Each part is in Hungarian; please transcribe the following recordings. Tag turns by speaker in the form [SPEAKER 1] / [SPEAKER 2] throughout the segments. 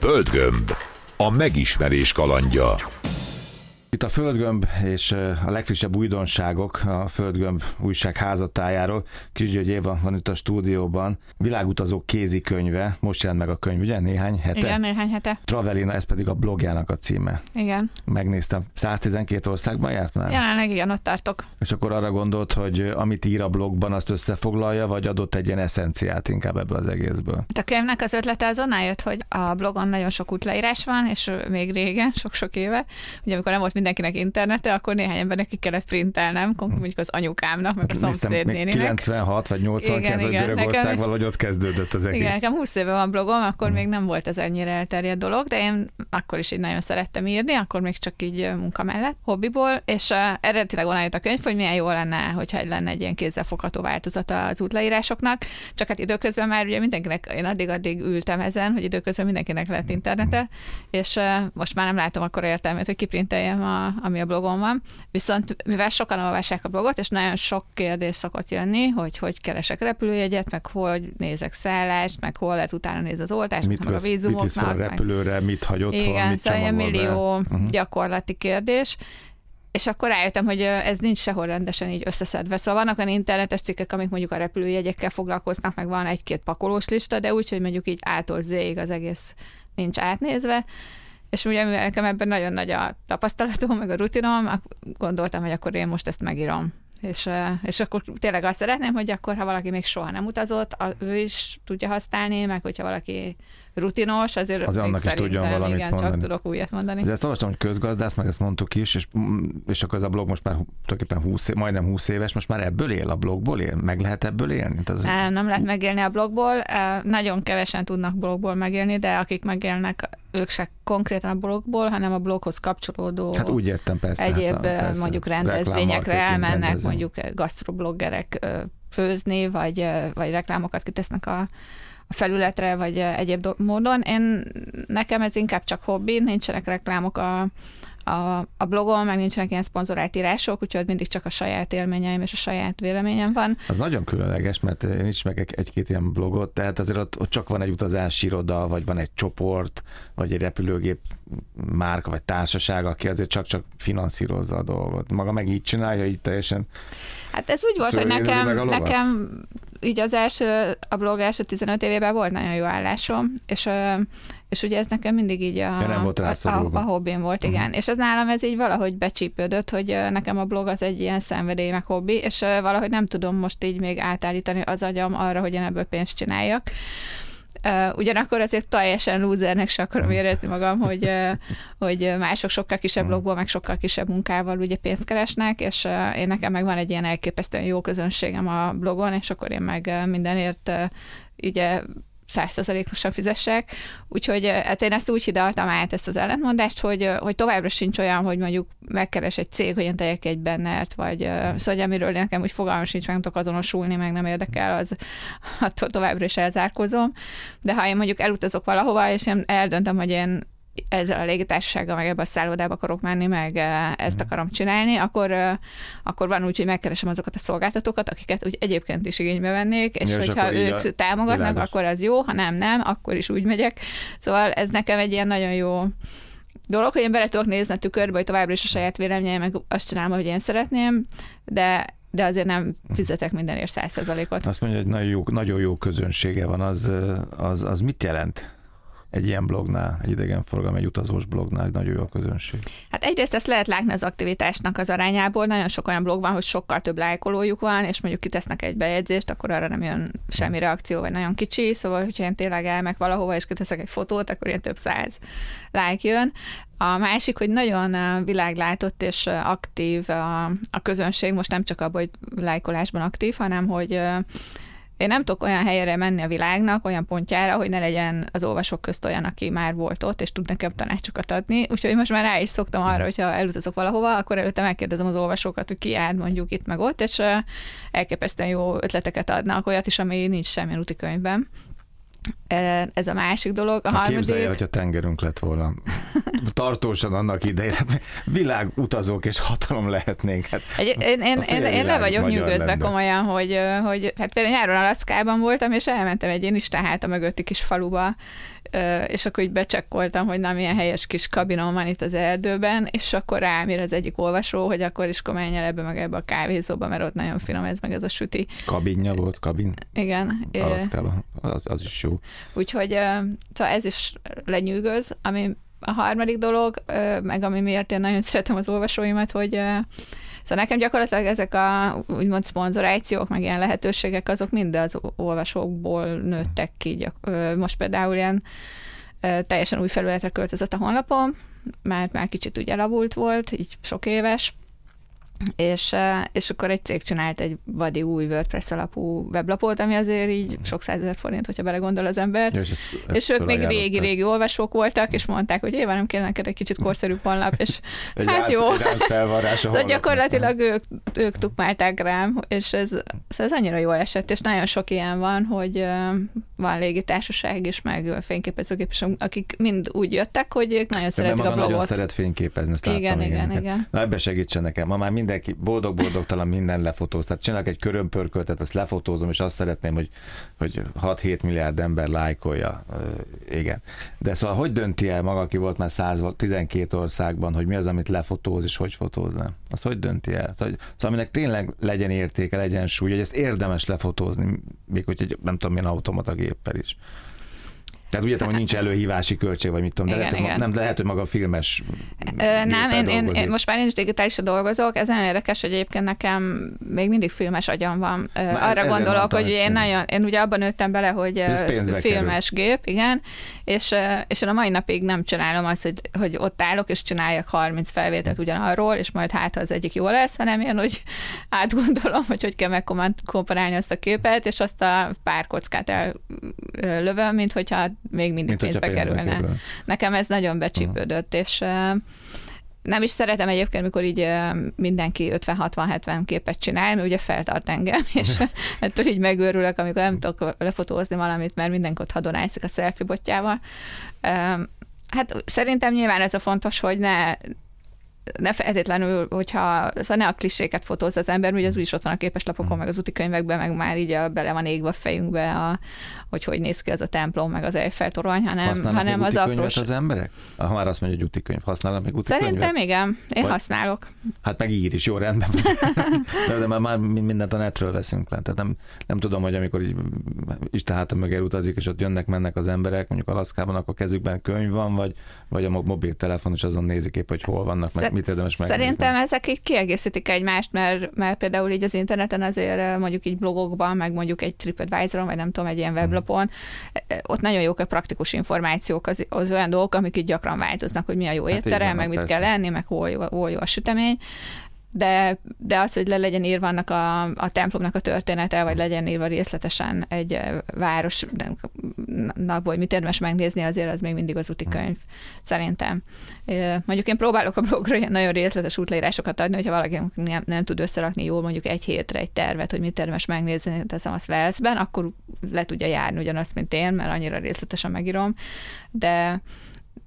[SPEAKER 1] Földgömb. A megismerés kalandja.
[SPEAKER 2] Itt a Földgömb és a legfrissebb újdonságok a Földgömb újság házatájáról. György Éva van itt a stúdióban. Világutazók kézikönyve, most jelent meg a könyv, ugye? Néhány hete?
[SPEAKER 3] Igen, néhány hete.
[SPEAKER 2] Travelina, ez pedig a blogjának a címe.
[SPEAKER 3] Igen.
[SPEAKER 2] Megnéztem. 112 országban járt már?
[SPEAKER 3] Jelenleg igen, ott tartok.
[SPEAKER 2] És akkor arra gondolt, hogy amit ír a blogban, azt összefoglalja, vagy adott egy ilyen eszenciát inkább ebből az egészből?
[SPEAKER 3] A könyvnek az ötlete azonnal jött, hogy a blogon nagyon sok útleírás van, és még régen, sok-sok éve, ugye amikor nem volt mindenkinek internete, akkor néhány embernek ki kellett printelnem, mondjuk az anyukámnak, meg a
[SPEAKER 2] Hát még
[SPEAKER 3] szomszédnéninek.
[SPEAKER 2] 96 vagy 89,
[SPEAKER 3] Igen.
[SPEAKER 2] Görögország
[SPEAKER 3] Nekem-
[SPEAKER 2] valahogy ott kezdődött az egész.
[SPEAKER 3] Igen, nekem 20 éve van blogom, akkor
[SPEAKER 2] Mhm.
[SPEAKER 3] még nem volt ez ennyire elterjedt dolog, de én akkor is így nagyon szerettem írni, akkor még csak így munka mellett, hobbiból, és uh, eredetileg onnan jött a könyv, hogy milyen jó lenne, hogyha egy lenne egy ilyen kézzelfogható változata az útleírásoknak, csak hát időközben már ugye mindenkinek, én addig-addig ültem ezen, hogy időközben mindenkinek lett internete, és uh, most már nem látom akkor értelmét, hogy kiprinteljem, a, ami a blogon van. Viszont mivel sokan olvassák a blogot, és nagyon sok kérdés szokott jönni, hogy hogy keresek repülőjegyet, meg hogy nézek szállást, meg hol lehet utána nézni az oltást,
[SPEAKER 2] Mit,
[SPEAKER 3] meg a
[SPEAKER 2] vesz, mit a
[SPEAKER 3] vízumoknak. meg-
[SPEAKER 2] repülőre, mit hagy otthon,
[SPEAKER 3] Igen,
[SPEAKER 2] mit
[SPEAKER 3] szóval millió
[SPEAKER 2] Mhm.
[SPEAKER 3] gyakorlati kérdés. És akkor rájöttem, hogy ez nincs sehol rendesen így összeszedve. Szóval vannak olyan internetes cikkek, amik mondjuk a repülőjegyekkel foglalkoznak, meg van egy-két pakolós lista, de úgy, hogy mondjuk így A-tól Z-ig az egész nincs átnézve. És ugye mivel nekem ebben nagyon nagy a tapasztalatom, meg a rutinom, gondoltam, hogy akkor én most ezt megírom. És, és akkor tényleg azt szeretném, hogy akkor, ha valaki még soha nem utazott, a, ő is tudja használni, meg hogyha valaki rutinos, azért
[SPEAKER 2] Az annak is tudjon valamit
[SPEAKER 3] igen,
[SPEAKER 2] mondani.
[SPEAKER 3] csak tudok újat mondani.
[SPEAKER 2] Ugye ezt olvastam, hogy közgazdász, meg ezt mondtuk is, és, mm, és akkor ez a blog most már tulajdonképpen 20, év- majdnem 20 éves, most már ebből él, a blogból él? Meg lehet ebből élni? Tehát
[SPEAKER 3] Nem, nem lehet megélni a blogból. Nagyon kevesen tudnak blogból megélni, de akik megélnek, ők se konkrétan a blogból, hanem a bloghoz kapcsolódó
[SPEAKER 2] hát úgy értem persze.
[SPEAKER 3] egyéb
[SPEAKER 2] hát, a-
[SPEAKER 3] eh,
[SPEAKER 2] persze,
[SPEAKER 3] mondjuk rendezvényekre elmennek,
[SPEAKER 2] rendezvény.
[SPEAKER 3] mondjuk gasztrobloggerek eh, főzni, vagy, vagy reklámokat kitesznek a, a felületre, vagy egyéb do- módon. Én, nekem ez inkább csak hobbi, nincsenek reklámok a, a, a blogon, meg nincsenek ilyen szponzorált írások, úgyhogy mindig csak a saját élményeim és a saját véleményem van.
[SPEAKER 2] Az nagyon különleges, mert én is meg egy- egy-két ilyen blogot, tehát azért ott, ott csak van egy utazási iroda, vagy van egy csoport, vagy egy repülőgép márka, vagy társaság, aki azért csak-csak finanszírozza a dolgot. Maga meg így csinálja, így teljesen
[SPEAKER 3] Hát ez úgy volt, hogy nekem, nekem így az első, a blog első 15 évében volt nagyon jó állásom, és, és ugye ez nekem mindig így a,
[SPEAKER 2] Ja, nem volt
[SPEAKER 3] a, a, a hobbim volt, igen.
[SPEAKER 2] Mhm.
[SPEAKER 3] És ez nálam ez így valahogy becsípődött, hogy nekem a blog az egy ilyen szenvedély, meg hobbi, és valahogy nem tudom most így még átállítani az agyam arra, hogy én ebből pénzt csináljak. Uh, ugyanakkor azért teljesen lúzernek se akarom érezni magam, hogy, uh, hogy mások sokkal kisebb blogból, meg sokkal kisebb munkával ugye pénzt keresnek, és uh, én nekem meg van egy ilyen elképesztően jó közönségem a blogon, és akkor én meg mindenért ugye százszerzalékosan fizessek. Úgyhogy hát én ezt úgy hidaltam át, ezt az ellentmondást, hogy, hogy továbbra sincs olyan, hogy mondjuk megkeres egy cég, hogy én tegyek egy bennert, vagy szóval, hogy amiről nekem úgy fogalmam sincs, meg nem tudok azonosulni, meg nem érdekel, az attól továbbra is elzárkozom. De ha én mondjuk elutazok valahova, és én eldöntöm, hogy én ezzel a légitársasággal, meg ebbe a szállodába akarok menni, meg ezt akarom csinálni, akkor, akkor van úgy, hogy megkeresem azokat a szolgáltatókat, akiket úgy egyébként is igénybe vennék, és
[SPEAKER 2] és
[SPEAKER 3] hogyha ők
[SPEAKER 2] a-
[SPEAKER 3] támogatnak,
[SPEAKER 2] világos.
[SPEAKER 3] akkor az jó, ha nem, nem, akkor is úgy megyek. Szóval ez nekem egy ilyen nagyon jó dolog, hogy én bele tudok nézni a tükörbe, hogy továbbra is a saját véleményem, meg azt csinálom, hogy én szeretném, de de azért nem fizetek mindenért száz százalékot.
[SPEAKER 2] Azt mondja, hogy nagyon jó, nagyon jó közönsége van, az, az, az mit jelent egy ilyen blognál, egy idegenforgalmi, egy utazós blognál, nagyon jó a közönség?
[SPEAKER 3] Hát egyrészt ezt lehet látni az aktivitásnak az arányából, nagyon sok olyan blog van, hogy sokkal több lájkolójuk van, és mondjuk kitesznek egy bejegyzést, akkor arra nem jön semmi reakció, vagy nagyon kicsi, szóval, hogyha én tényleg elmek valahova, és kiteszek egy fotót, akkor ilyen több száz like jön. A másik, hogy nagyon világlátott és aktív a, a közönség, most nem csak abban, hogy lájkolásban aktív, hanem hogy én nem tudok olyan helyre menni a világnak, olyan pontjára, hogy ne legyen az olvasók közt olyan, aki már volt ott, és tud nekem tanácsokat adni. Úgyhogy most már rá is szoktam arra, hogyha elutazok valahova, akkor előtte megkérdezem az olvasókat, hogy ki jár mondjuk itt meg ott, és elképesztően jó ötleteket adnak, olyat is, ami nincs semmilyen úti könyvben. Ez a másik dolog. A
[SPEAKER 2] Na, képzelj el,
[SPEAKER 3] harmadik...
[SPEAKER 2] hogyha tengerünk lett volna. Tartósan annak idején. Hát Világutazók és hatalom lehetnénk. Hát
[SPEAKER 3] Egy, én, én,
[SPEAKER 2] A
[SPEAKER 3] én, én le vagyok nyűgözve
[SPEAKER 2] lenne.
[SPEAKER 3] komolyan, hogy, hogy hát például nyáron Alaszkában voltam, és elmentem egy ilyen Isten háta mögötti kis faluba, és akkor így becsekkoltam, hogy na milyen helyes kis kabinom van itt az erdőben, és akkor rám ír az egyik olvasó, hogy akkor is menj el ebbe meg ebbe a kávézóba, mert ott nagyon finom ez meg ez a süti.
[SPEAKER 2] Kabinja volt, kabin?
[SPEAKER 3] Igen.
[SPEAKER 2] Alaszkában, az, az is jó.
[SPEAKER 3] Úgyhogy szóval ez is lenyűgöz, ami a harmadik dolog, meg ami miatt én nagyon szeretem az olvasóimat, hogy Szóval nekem gyakorlatilag ezek a úgymond szponzorációk, meg ilyen lehetőségek, azok mind az olvasókból nőttek ki. Most például ilyen teljesen új felületre költözött a honlapom, mert már kicsit úgy elavult volt, így sok éves, és, és akkor egy cég csinált egy vadi új WordPress alapú weblapot, ami azért így sok százezer forint, hogyha belegondol az ember. Ja, és, ezt, ezt és ők még régi-régi olvasók voltak, és mondták, hogy éven nem kéne neked egy kicsit korszerűbb honlap, és egy hát jó.
[SPEAKER 2] Egy
[SPEAKER 3] szóval gyakorlatilag ők, ők tukmálták rám, és ez, ez annyira jól esett, és nagyon sok ilyen van, hogy van légitársaság is, meg fényképezőgép is, akik mind úgy jöttek, hogy ők nagyon szeretik a blogot.
[SPEAKER 2] nagyon szeret fényképezni, ezt
[SPEAKER 3] igen, igen, igen, igen.
[SPEAKER 2] Na ebbe segítsen nekem. Ma már mind mindenki boldog-boldogtalan minden lefotóz. Tehát csinálok egy körömpörköltet, azt lefotózom, és azt szeretném, hogy, hogy 6-7 milliárd ember lájkolja. Igen. De szóval hogy dönti el maga, aki volt már 112 országban, hogy mi az, amit lefotóz, és hogy fotóz le? Azt hogy dönti el? Szóval, szóval aminek tényleg legyen értéke, legyen súly, hogy ezt érdemes lefotózni, még hogy nem tudom, milyen automata géppel is. Tehát úgy értem, hogy nincs előhívási költség, vagy mit tudom, de igen, lehet, igen. nem lehet, hogy maga a filmes
[SPEAKER 3] Ö, Nem, én, én, én, most már én is digitálisan dolgozok, ez nagyon érdekes, hogy egyébként nekem még mindig filmes agyam van. Na, Arra gondolok, hogy én nagyon, én ugye abban nőttem bele, hogy filmes kerül. gép, igen, és, és én a mai napig nem csinálom azt, hogy, hogy ott állok, és csináljak 30 felvételt ugyanarról, és majd hát, az egyik jó lesz, hanem én, hogy átgondolom, hogy hogy kell megkomponálni azt a képet, és azt a pár kockát ellövöm, mint hogyha még mindig Mint pénzbe, pénzbe kerülne. Kerül. Nekem ez nagyon becsípődött, uh-huh. és nem is szeretem egyébként, mikor így mindenki 50-60-70 képet csinál, mert ugye feltart engem, és ettől így megőrülök, amikor nem tudok lefotózni valamit, mert mindenki ott hadonászik a selfie botjával. Hát szerintem nyilván ez a fontos, hogy ne ne feltétlenül, hogyha szóval ne a kliséket fotóz az ember, ugye az úgyis ott van a képeslapokon, mm. meg az könyvekben, meg már így a, bele van égve a fejünkbe, a, hogy hogy néz ki az a templom, meg az Eiffel torony, hanem,
[SPEAKER 2] Használnak
[SPEAKER 3] hanem
[SPEAKER 2] az aprós... az emberek? Ha már azt mondja, hogy utikönyv, használnak még utikönyvet?
[SPEAKER 3] Szerintem igen, én Vagy... használok.
[SPEAKER 2] Hát meg ír is, jó rendben. de, de már, már mindent a netről veszünk le. Tehát nem, nem tudom, hogy amikor így Isten hátam mögé utazik, és ott jönnek, mennek az emberek, mondjuk Alaszkában, akkor kezükben könyv van, vagy, vagy a mobiltelefon, és azon nézik épp, hogy hol vannak, meg mit érdemes
[SPEAKER 3] megnézni. Szerintem ezek így kiegészítik egymást, mert, mert például így az interneten azért mondjuk így blogokban, meg mondjuk egy TripAdvisoron, vagy nem tudom, egy ilyen weblapon, ott nagyon jók a praktikus információk, az, az olyan dolgok, amik itt gyakran változnak, hogy mi a jó hát étterem, meg mit persze. kell lenni, meg hol jó, hol jó a sütemény de, de az, hogy le legyen írva annak a, a templomnak a története, vagy legyen írva részletesen egy város, hogy mit érdemes megnézni, azért az még mindig az úti könyv, szerintem. Mondjuk én próbálok a blogra ilyen nagyon részletes útleírásokat adni, hogyha valaki nem, nem tud összerakni jól mondjuk egy hétre egy tervet, hogy mit érdemes megnézni, teszem azt Velszben, akkor le tudja járni ugyanazt, mint én, mert annyira részletesen megírom, de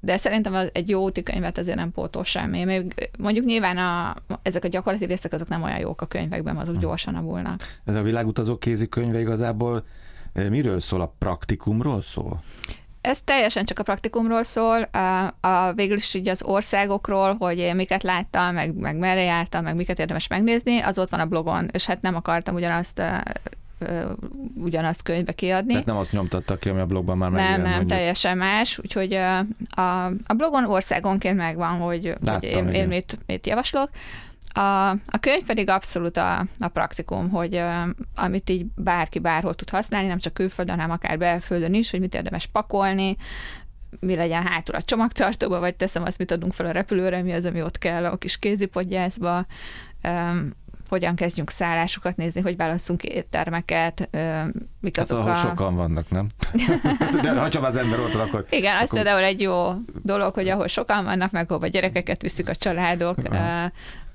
[SPEAKER 3] de szerintem egy jó úti könyvet azért nem pótol semmi. Még mondjuk nyilván a, ezek a gyakorlati részek azok nem olyan jók a könyvekben, azok hm. gyorsan avulnak.
[SPEAKER 2] Ez a világutazó kézikönyve igazából eh, miről szól? A praktikumról szól?
[SPEAKER 3] Ez teljesen csak a praktikumról szól, a, a végül is így az országokról, hogy én miket láttam, meg, meg merre jártam, meg miket érdemes megnézni, az ott van a blogon, és hát nem akartam ugyanazt eh, ugyanazt könyvbe kiadni.
[SPEAKER 2] Tehát nem azt nyomtattak ki, ami a blogban már
[SPEAKER 3] megjelent. Nem, nem, mondjuk. teljesen más. Úgyhogy a, a, a blogon országonként megvan, hogy, Láttam, hogy én, én mit, mit javaslok. A, a könyv pedig abszolút a, a praktikum, hogy uh, amit így bárki bárhol tud használni, nem csak külföldön, hanem akár belföldön is, hogy mit érdemes pakolni, mi legyen hátul a csomagtartóba, vagy teszem azt, mit adunk fel a repülőre, mi az, ami ott kell a kis kézipodgyászba, um, hogyan kezdjünk szállásokat nézni, hogy válaszunk éttermeket, mik hát, azok
[SPEAKER 2] ahol a... sokan vannak, nem? De ha csak az ember ott akkor...
[SPEAKER 3] Igen, az akkor... például egy jó dolog, hogy ahol sokan vannak, meg hova gyerekeket viszik a családok,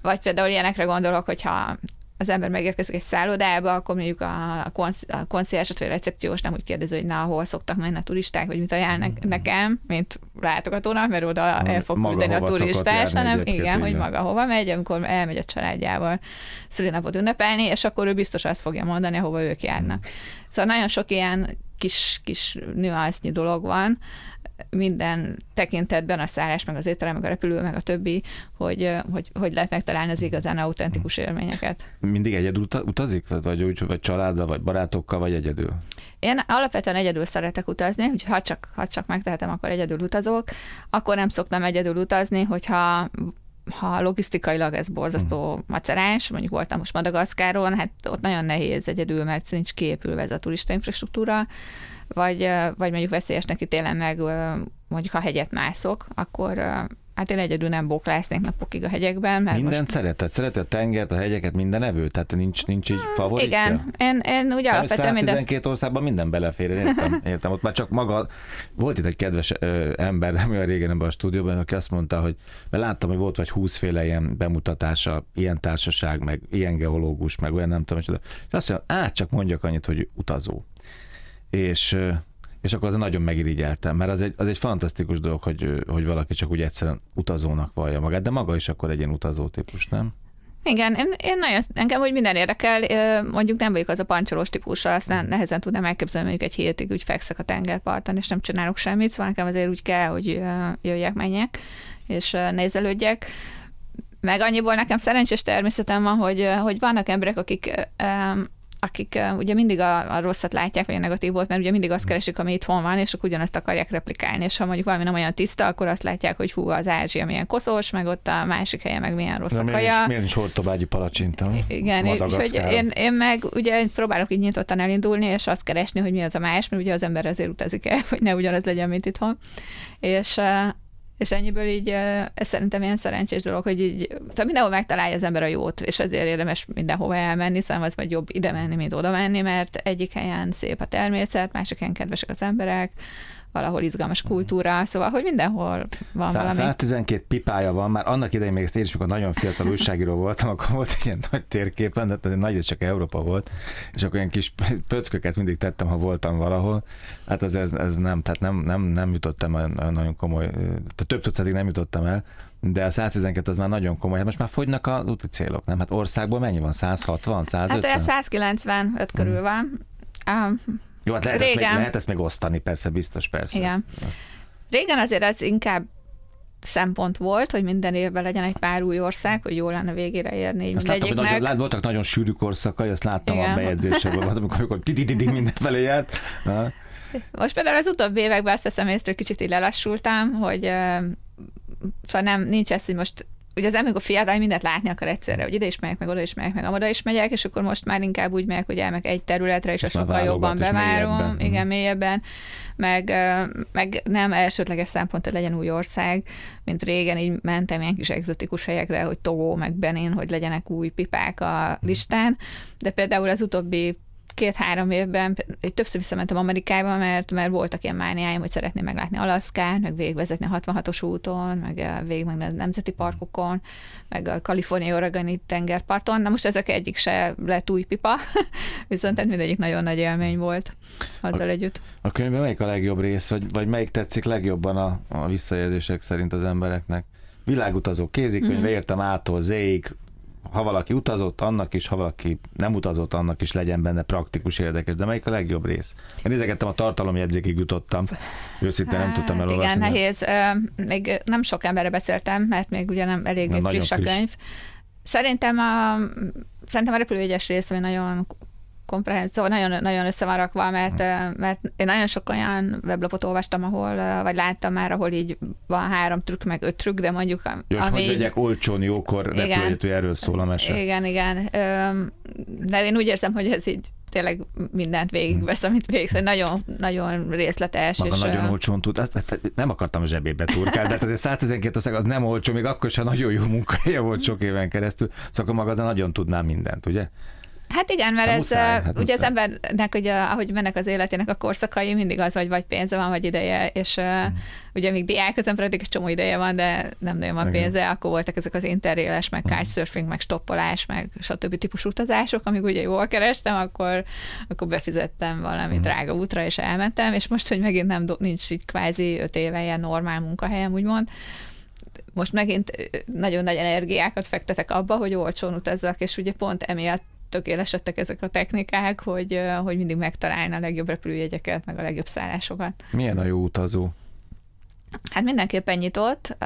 [SPEAKER 3] vagy például ilyenekre gondolok, hogyha az ember megérkezik egy szállodába, akkor mondjuk a, a, konsz, a vagy a recepciós nem úgy kérdezi, hogy na, hol szoktak menni a turisták, vagy mit ajánlnak mm. nekem, mint látogatónak, mert oda el fog küldeni a turistás, hanem igen, hogy maga hova megy, amikor elmegy a családjával szülinapot ünnepelni, és akkor ő biztos azt fogja mondani, ahova ők járnak. Mm. Szóval nagyon sok ilyen kis, kis nüansznyi dolog van, minden tekintetben a szállás, meg az étterem, meg a repülő, meg a többi, hogy, hogy, hogy lehet megtalálni az igazán autentikus élményeket.
[SPEAKER 2] Mindig egyedül utazik? Vagy úgy, vagy családdal, vagy barátokkal, vagy egyedül?
[SPEAKER 3] Én alapvetően egyedül szeretek utazni, hogy ha csak, ha csak megtehetem, akkor egyedül utazok. Akkor nem szoktam egyedül utazni, hogyha ha logisztikailag ez borzasztó hmm. macerás, mondjuk voltam most Madagaszkáron, hát ott nagyon nehéz egyedül, mert nincs kiépülve ez a turista infrastruktúra, vagy, vagy mondjuk veszélyesnek ítélem meg, mondjuk ha hegyet mászok, akkor Hát én egyedül nem bóklásznék napokig a hegyekben.
[SPEAKER 2] Mert Mindent most... szereted? Szereted a tengert, a hegyeket, minden evő? Tehát nincs, nincs így hmm, favoritja?
[SPEAKER 3] Igen, én, én úgy alapvetően
[SPEAKER 2] 112 minden... országban minden belefér, értem, értem. Ott már csak maga, volt itt egy kedves ö, ember, nem olyan régen ebben a stúdióban, aki azt mondta, hogy mert láttam, hogy volt vagy 20 féle ilyen bemutatása, ilyen társaság, meg ilyen geológus, meg olyan nem tudom, és azt mondja, át csak mondjak annyit, hogy utazó. És és akkor az nagyon megirigyeltem, mert az egy, az egy fantasztikus dolog, hogy, hogy valaki csak úgy egyszerűen utazónak vallja magát, de maga is akkor egy ilyen utazó típus, nem?
[SPEAKER 3] Igen, én, én nagyon, engem úgy minden érdekel, mondjuk nem vagyok az a pancsolós típus, azt nehezen tudnám elképzelni, mondjuk egy hétig úgy fekszek a tengerparton, és nem csinálok semmit, szóval nekem azért úgy kell, hogy jöjjek, menjek, és nézelődjek. Meg annyiból nekem szerencsés természetem van, hogy, hogy vannak emberek, akik akik uh, ugye mindig a, a rosszat látják, vagy a negatív volt, mert ugye mindig azt keresik, ami itthon van, és akkor ugyanazt akarják replikálni, és ha mondjuk valami nem olyan tiszta, akkor azt látják, hogy hú, az Ázsia milyen koszos, meg ott a másik helye meg milyen rossz a kaja.
[SPEAKER 2] Miért nincs hortobágyi palacsinta?
[SPEAKER 3] Igen, és hogy én, én meg ugye próbálok így nyitottan elindulni, és azt keresni, hogy mi az a más, mert ugye az ember azért utazik el, hogy ne ugyanaz legyen, mint itthon. És és ennyiből így ez szerintem ilyen szerencsés dolog, hogy így tehát mindenhol megtalálja az ember a jót, és ezért érdemes mindenhova elmenni, szóval az vagy jobb ide menni, mint oda menni, mert egyik helyen szép a természet, másik helyen kedvesek az emberek, valahol izgalmas kultúra, szóval, hogy mindenhol van Szá- valami.
[SPEAKER 2] 112 pipája van, már annak idején még ezt én is, amikor nagyon fiatal újságíró voltam, akkor volt egy ilyen nagy térképen, de ez nagy, csak Európa volt, és akkor ilyen kis pöcköket mindig tettem, ha voltam valahol. Hát ez, ez, ez nem, tehát nem, nem, nem jutottam el nagyon komoly, tehát több tucatig nem jutottam el, de a 112 az már nagyon komoly. Hát most már fogynak a úti célok, nem? Hát országból mennyi van? 160, 150?
[SPEAKER 3] Hát 195 körül van. Um,
[SPEAKER 2] jó, hát lehet, Régen. ezt még, lehet ezt még osztani, persze, biztos, persze.
[SPEAKER 3] Igen. Régen azért az inkább szempont volt, hogy minden évben legyen egy pár új ország, hogy jól lenne végére érni. Azt
[SPEAKER 2] láttam, hogy nagyon, lát, voltak nagyon sűrű korszakai, azt láttam Igen. a bejegyzésekben, amikor, amikor titididig mindenfelé járt. Na.
[SPEAKER 3] Most például az utóbbi években azt veszem észre, hogy kicsit így lelassultam, hogy szóval nem, nincs ez, hogy most ugye az amikor fiatal mindent látni akar egyszerre, hogy ide is megyek, meg oda is megyek, meg oda is megyek, és akkor most már inkább úgy megyek, hogy elmek egy területre, és a sokkal jobban bevárom, mélyebben. igen, mélyebben, meg, meg nem elsődleges szempont, hogy legyen új ország, mint régen így mentem ilyen kis egzotikus helyekre, hogy Togó, meg Benin, hogy legyenek új pipák a listán, de például az utóbbi két-három évben egy többször visszamentem Amerikába, mert, mert voltak ilyen mániáim, hogy szeretném meglátni Alaszkát, meg végigvezetni a 66-os úton, meg eh, végig meg a nemzeti parkokon, meg a kaliforniai oregoni tengerparton. Na most ezek egyik se lett új pipa, viszont ez mindegyik nagyon nagy élmény volt azzal a, együtt.
[SPEAKER 2] A könyvben melyik a legjobb rész, vagy, vagy melyik tetszik legjobban a, a visszajelzések szerint az embereknek? Világutazó kézikönyve, mm-hmm. értem ától zéig, ha valaki utazott, annak is, ha valaki nem utazott, annak is legyen benne praktikus, érdekes. De melyik a legjobb rész? Én nézegettem, a tartalomjegyzékig jutottam. Őszintén nem tudtam hát elolvasni.
[SPEAKER 3] Igen, nehéz. Még nem sok emberre beszéltem, mert még ugye nem elég friss, friss a könyv. Szerintem a, szerintem a repülőjegyes rész, ami nagyon komprehenzió, szóval nagyon, nagyon össze van rakva, mert, mert én nagyon sok olyan weblapot olvastam, ahol, vagy láttam már, ahol így van három trükk, meg öt trükk, de mondjuk...
[SPEAKER 2] Jó, ami hogy vegyek olcsón jókor repülőjegytől, erről szól a mese.
[SPEAKER 3] Igen, igen. De én úgy érzem, hogy ez így tényleg mindent végigvesz, amit végig, hogy nagyon, nagyon részletes.
[SPEAKER 2] Maga és nagyon olcsón tud, ezt, nem akartam a zsebébe turkálni, de azért 112 ország az nem olcsó, még akkor is, ha nagyon jó munkahelye volt sok éven keresztül, szóval maga az nagyon tudná mindent, ugye?
[SPEAKER 3] Hát igen, mert hát ez muszáj, hát ugye muszáj. az embernek, ugye, ahogy mennek az életének a korszakai, mindig az, vagy vagy pénze van, vagy ideje, és mm. ugye még diák az ember egy csomó ideje van, de nem nagyon van pénze, akkor voltak ezek az interréles, meg mhm. kitesurfing, meg stoppolás, meg stb. típusú utazások, amíg ugye jól kerestem, akkor, akkor befizettem valami mm. drága útra, és elmentem, és most, hogy megint nem nincs így kvázi öt éve ilyen normál munkahelyem, úgymond, most megint nagyon nagy energiákat fektetek abba, hogy olcsón utazzak, és ugye pont emiatt tökélesedtek ezek a technikák, hogy, hogy mindig megtalálni a legjobb repülőjegyeket, meg a legjobb szállásokat.
[SPEAKER 2] Milyen a jó utazó?
[SPEAKER 3] Hát mindenképpen nyitott,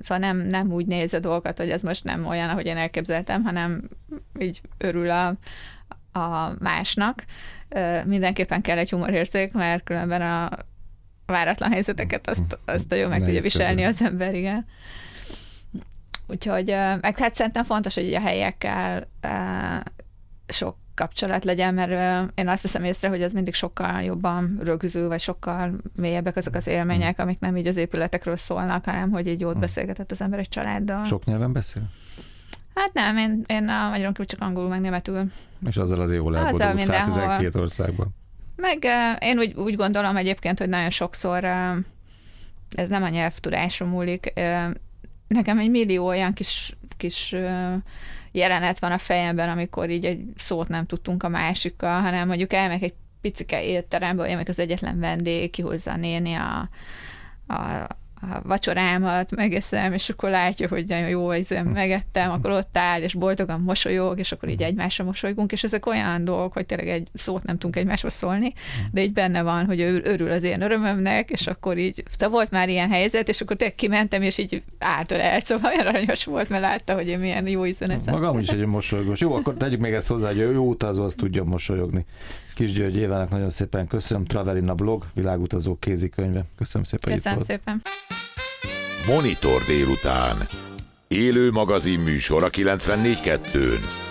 [SPEAKER 3] szóval nem, nem úgy néz a dolgokat, hogy ez most nem olyan, ahogy én elképzeltem, hanem így örül a, a másnak. Mindenképpen kell egy humorérzék, mert különben a váratlan helyzeteket azt, azt nagyon meg tudja viselni az ember, igen. Úgyhogy, meg hát szerintem fontos, hogy a helyekkel sok kapcsolat legyen, mert én azt veszem észre, hogy az mindig sokkal jobban rögzül, vagy sokkal mélyebbek azok az élmények, amik nem így az épületekről szólnak, hanem hogy így jót hmm. beszélgetett az ember egy családdal.
[SPEAKER 2] Sok nyelven beszél?
[SPEAKER 3] Hát nem, én, én a magyaron kívül csak angolul, meg németül.
[SPEAKER 2] És azzal az jól elboldogult 112 országban.
[SPEAKER 3] Meg én úgy, úgy gondolom egyébként, hogy nagyon sokszor ez nem a nyelvtudásom múlik. Nekem egy millió olyan kis, kis jelenet van a fejemben, amikor így egy szót nem tudtunk a másikkal, hanem mondjuk elmegyek egy picike étterembe, vagy az egyetlen vendég, kihozza a néni a, a, a vacsorámat megeszem, és akkor látja, hogy nagyon jó, hogy megettem, akkor ott áll, és boldogan mosolyog, és akkor így egymásra mosolygunk, és ezek olyan dolgok, hogy tényleg egy szót nem tudunk egymáshoz szólni, de így benne van, hogy ő örül az én örömömnek, és akkor így, szóval volt már ilyen helyzet, és akkor tényleg kimentem, és így átölelt, szóval olyan aranyos volt, mert látta, hogy én milyen jó üzenet.
[SPEAKER 2] Magam is egy mosolygós. Jó, akkor tegyük még ezt hozzá, hogy jó utazó, az tudja mosolyogni. Kis György Évának nagyon szépen köszönöm. Travelina blog, világutazó kézikönyve. Köszönöm szépen.
[SPEAKER 3] Köszönöm szépen.
[SPEAKER 1] Monitor délután. Élő magazin műsor a 94.2-n.